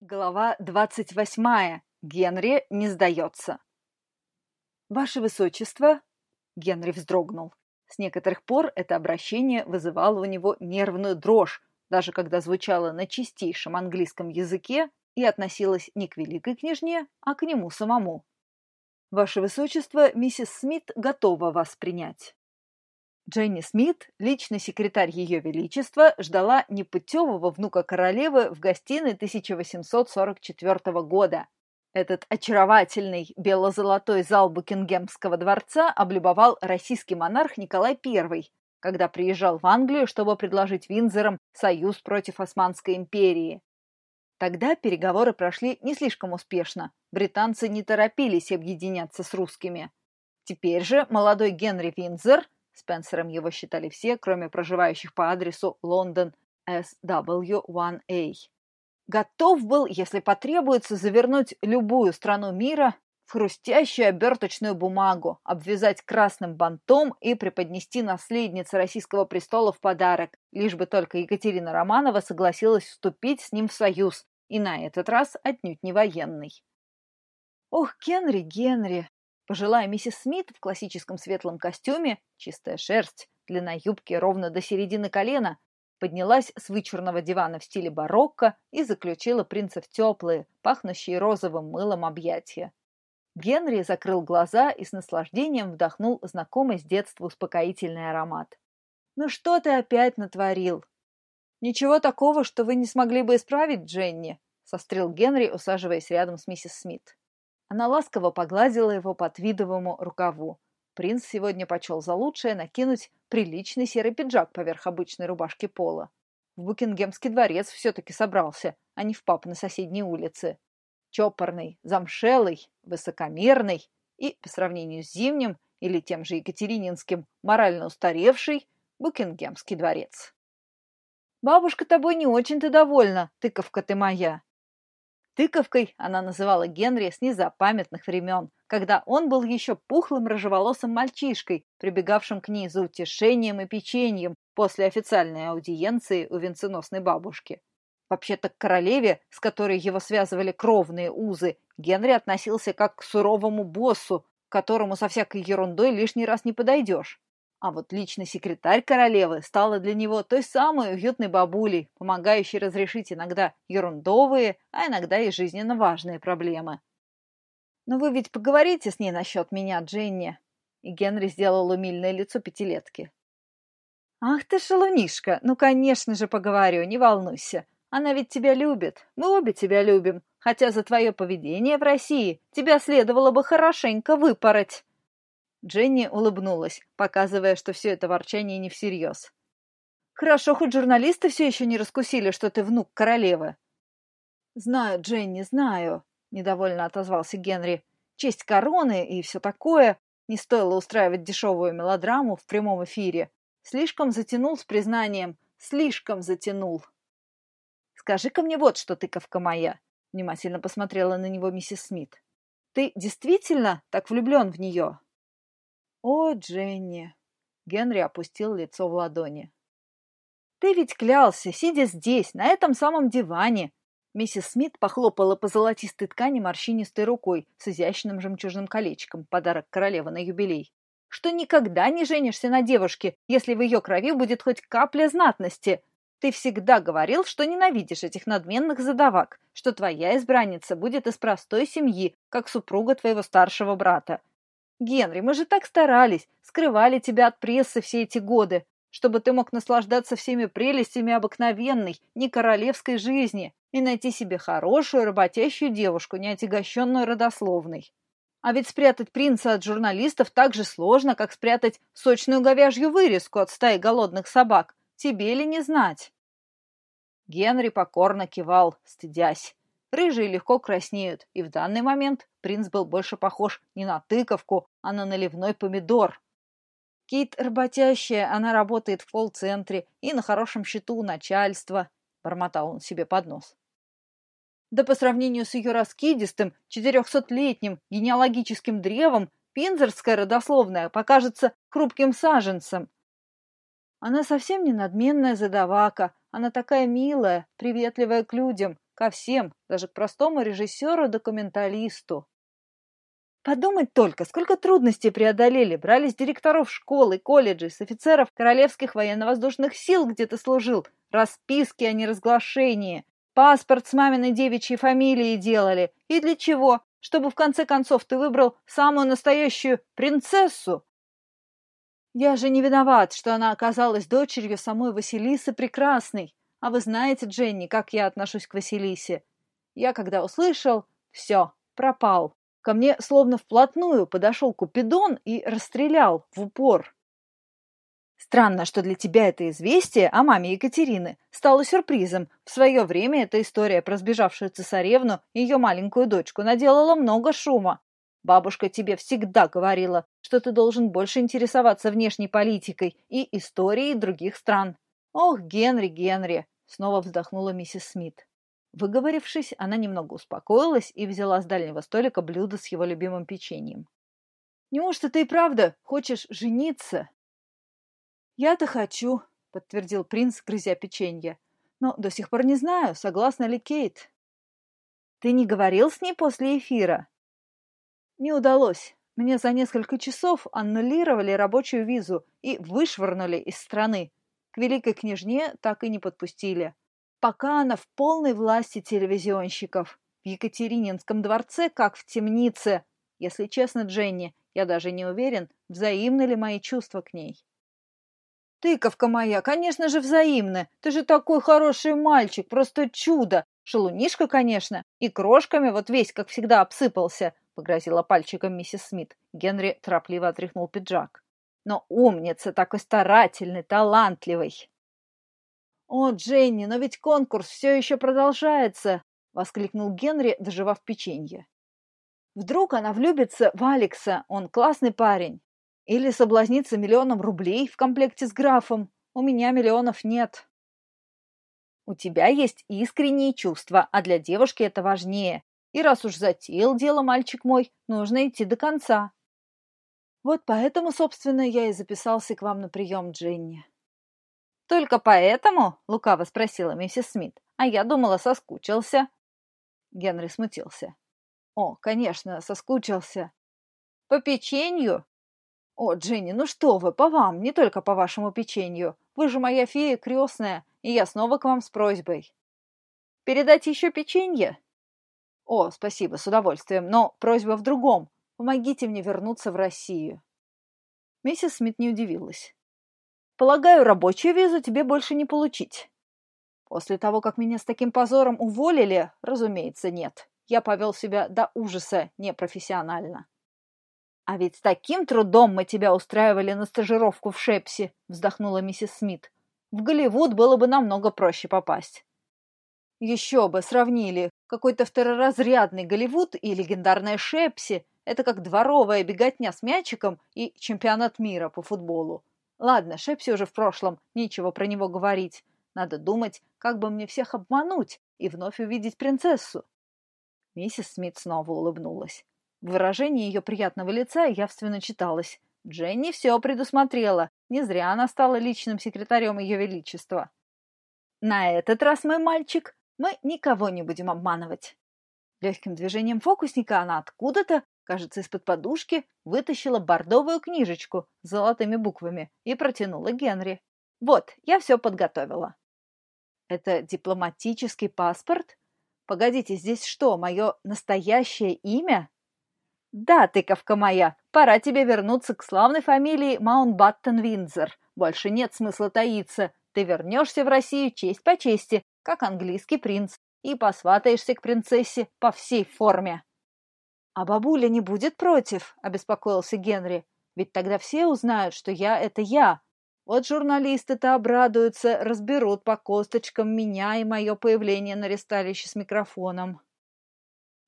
Глава двадцать восьмая. Генри не сдается. «Ваше Высочество!» Генри вздрогнул. С некоторых пор это обращение вызывало у него нервную дрожь, даже когда звучало на чистейшем английском языке и относилось не к великой княжне, а к нему самому. «Ваше Высочество, миссис Смит готова вас принять». Дженни Смит, личный секретарь Ее Величества, ждала непутевого внука королевы в гостиной 1844 года. Этот очаровательный бело-золотой зал Букингемского дворца облюбовал российский монарх Николай I, когда приезжал в Англию, чтобы предложить Виндзорам союз против Османской империи. Тогда переговоры прошли не слишком успешно. Британцы не торопились объединяться с русскими. Теперь же молодой Генри Виндзор – Спенсером его считали все, кроме проживающих по адресу Лондон SW1A. Готов был, если потребуется, завернуть любую страну мира в хрустящую оберточную бумагу, обвязать красным бантом и преподнести наследнице российского престола в подарок, лишь бы только Екатерина Романова согласилась вступить с ним в союз, и на этот раз отнюдь не военный. «Ох, Генри, Генри!» Пожилая миссис Смит в классическом светлом костюме, чистая шерсть, длина юбки ровно до середины колена, поднялась с вычурного дивана в стиле барокко и заключила принца в теплые, пахнущие розовым мылом объятия. Генри закрыл глаза и с наслаждением вдохнул знакомый с детства успокоительный аромат. «Ну что ты опять натворил?» «Ничего такого, что вы не смогли бы исправить, Дженни», — сострил Генри, усаживаясь рядом с миссис Смит. Она ласково погладила его по твидовому рукаву. Принц сегодня почел за лучшее накинуть приличный серый пиджак поверх обычной рубашки пола. В Букингемский дворец все-таки собрался, а не в пап на соседней улице. Чопорный, замшелый, высокомерный и, по сравнению с зимним или тем же Екатерининским, морально устаревший Букингемский дворец. «Бабушка тобой не очень-то довольна, тыковка ты моя», Тыковкой она называла Генри с незапамятных времен, когда он был еще пухлым рыжеволосым мальчишкой, прибегавшим к ней за утешением и печеньем после официальной аудиенции у венценосной бабушки. Вообще-то к королеве, с которой его связывали кровные узы, Генри относился как к суровому боссу, к которому со всякой ерундой лишний раз не подойдешь. А вот личный секретарь королевы стала для него той самой уютной бабулей, помогающей разрешить иногда ерундовые, а иногда и жизненно важные проблемы. «Но вы ведь поговорите с ней насчет меня, Дженни?» И Генри сделал умильное лицо пятилетки. «Ах ты шалунишка! Ну, конечно же, поговорю, не волнуйся. Она ведь тебя любит. Мы обе тебя любим. Хотя за твое поведение в России тебя следовало бы хорошенько выпороть». Дженни улыбнулась, показывая, что все это ворчание не всерьез. «Хорошо, хоть журналисты все еще не раскусили, что ты внук королевы». «Знаю, Дженни, знаю», — недовольно отозвался Генри. «Честь короны и все такое. Не стоило устраивать дешевую мелодраму в прямом эфире. Слишком затянул с признанием. Слишком затянул». «Скажи-ка мне вот что, тыковка моя», — внимательно посмотрела на него миссис Смит. «Ты действительно так влюблен в нее?» «О, Дженни!» Генри опустил лицо в ладони. «Ты ведь клялся, сидя здесь, на этом самом диване!» Миссис Смит похлопала по золотистой ткани морщинистой рукой с изящным жемчужным колечком, подарок королевы на юбилей. «Что никогда не женишься на девушке, если в ее крови будет хоть капля знатности. Ты всегда говорил, что ненавидишь этих надменных задавак, что твоя избранница будет из простой семьи, как супруга твоего старшего брата. Генри, мы же так старались, скрывали тебя от прессы все эти годы, чтобы ты мог наслаждаться всеми прелестями обыкновенной, не королевской жизни и найти себе хорошую, работящую девушку, не отягощенную родословной. А ведь спрятать принца от журналистов так же сложно, как спрятать сочную говяжью вырезку от стаи голодных собак. Тебе ли не знать? Генри покорно кивал, стыдясь. Рыжие легко краснеют, и в данный момент принц был больше похож не на тыковку, а на наливной помидор. Кит работящая, она работает в колл-центре и на хорошем счету у начальства, бормотал он себе под нос. Да по сравнению с ее раскидистым, четырехсотлетним генеалогическим древом, пинзерская родословная покажется хрупким саженцем. Она совсем не надменная задавака, она такая милая, приветливая к людям, ко всем, даже к простому режиссеру-документалисту. Подумать только, сколько трудностей преодолели, брались директоров школ и колледжей, с офицеров Королевских военно-воздушных сил, где ты служил, расписки о неразглашении, паспорт с маминой девичьей фамилией делали. И для чего? Чтобы в конце концов ты выбрал самую настоящую принцессу. Я же не виноват, что она оказалась дочерью самой Василисы Прекрасной. А вы знаете, Дженни, как я отношусь к Василисе. Я, когда услышал, все, пропал. Ко мне словно вплотную подошел Купидон и расстрелял в упор. Странно, что для тебя это известие о маме Екатерины стало сюрпризом. В свое время эта история про сбежавшую цесаревну и ее маленькую дочку наделала много шума. Бабушка тебе всегда говорила, что ты должен больше интересоваться внешней политикой и историей других стран. Ох, Генри, Генри, снова вздохнула миссис Смит. Выговорившись, она немного успокоилась и взяла с дальнего столика блюдо с его любимым печеньем. «Неужто ты и правда хочешь жениться?» «Я-то хочу», — подтвердил принц, грызя печенье. «Но до сих пор не знаю, согласна ли Кейт». «Ты не говорил с ней после эфира?» «Не удалось. Мне за несколько часов аннулировали рабочую визу и вышвырнули из страны. Великой княжне так и не подпустили пока она в полной власти телевизионщиков. В Екатерининском дворце, как в темнице. Если честно, Дженни, я даже не уверен, взаимны ли мои чувства к ней. Тыковка моя, конечно же, взаимны. Ты же такой хороший мальчик, просто чудо. Шалунишка, конечно, и крошками вот весь, как всегда, обсыпался, погрозила пальчиком миссис Смит. Генри торопливо отряхнул пиджак. Но умница, такой старательный, талантливый. «О, Дженни, но ведь конкурс все еще продолжается!» — воскликнул Генри, доживав печенье. «Вдруг она влюбится в Алекса, он классный парень. Или соблазнится миллионом рублей в комплекте с графом. У меня миллионов нет». «У тебя есть искренние чувства, а для девушки это важнее. И раз уж затеял дело, мальчик мой, нужно идти до конца». «Вот поэтому, собственно, я и записался к вам на прием, Дженни». «Только поэтому?» — лукаво спросила миссис Смит. «А я думала, соскучился». Генри смутился. «О, конечно, соскучился». «По печенью?» «О, Дженни, ну что вы, по вам, не только по вашему печенью. Вы же моя фея крестная, и я снова к вам с просьбой». «Передать еще печенье?» «О, спасибо, с удовольствием, но просьба в другом. Помогите мне вернуться в Россию». Миссис Смит не удивилась. Полагаю, рабочую визу тебе больше не получить. После того, как меня с таким позором уволили, разумеется, нет. Я повел себя до ужаса непрофессионально. А ведь с таким трудом мы тебя устраивали на стажировку в Шепси, вздохнула миссис Смит. В Голливуд было бы намного проще попасть. Еще бы, сравнили. Какой-то второразрядный Голливуд и легендарная Шепси. Это как дворовая беготня с мячиком и чемпионат мира по футболу. Ладно, Шепси уже в прошлом, нечего про него говорить. Надо думать, как бы мне всех обмануть и вновь увидеть принцессу. Миссис Смит снова улыбнулась. В выражении ее приятного лица явственно читалось. Дженни все предусмотрела. Не зря она стала личным секретарем ее величества. На этот раз, мой мальчик, мы никого не будем обманывать. Легким движением фокусника она откуда-то кажется, из-под подушки, вытащила бордовую книжечку с золотыми буквами и протянула Генри. «Вот, я все подготовила». «Это дипломатический паспорт? Погодите, здесь что, мое настоящее имя?» «Да, тыковка моя, пора тебе вернуться к славной фамилии Маунтбаттен-Виндзор. Больше нет смысла таиться. Ты вернешься в Россию честь по чести, как английский принц, и посватаешься к принцессе по всей форме». «А бабуля не будет против?» – обеспокоился Генри. «Ведь тогда все узнают, что я – это я. Вот журналисты-то обрадуются, разберут по косточкам меня и мое появление на ресталище с микрофоном».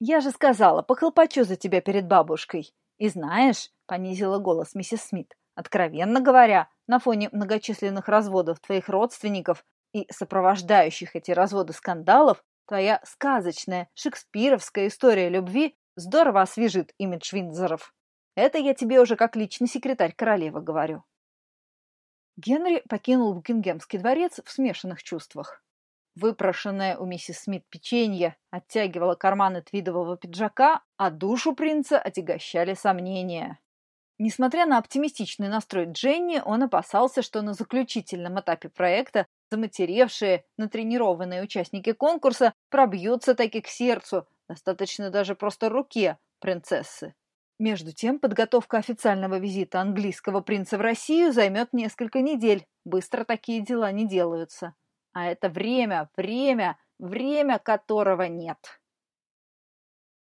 «Я же сказала, похлопочу за тебя перед бабушкой. И знаешь, — понизила голос миссис Смит, — откровенно говоря, на фоне многочисленных разводов твоих родственников и сопровождающих эти разводы скандалов, твоя сказочная шекспировская история любви Здорово освежит имидж Виндзоров. Это я тебе уже как личный секретарь королевы говорю. Генри покинул Букингемский дворец в смешанных чувствах. Выпрошенное у миссис Смит печенье оттягивало карманы твидового пиджака, а душу принца отягощали сомнения. Несмотря на оптимистичный настрой Дженни, он опасался, что на заключительном этапе проекта заматеревшие, натренированные участники конкурса пробьются таки к сердцу, достаточно даже просто руке принцессы. Между тем, подготовка официального визита английского принца в Россию займет несколько недель. Быстро такие дела не делаются. А это время, время, время которого нет.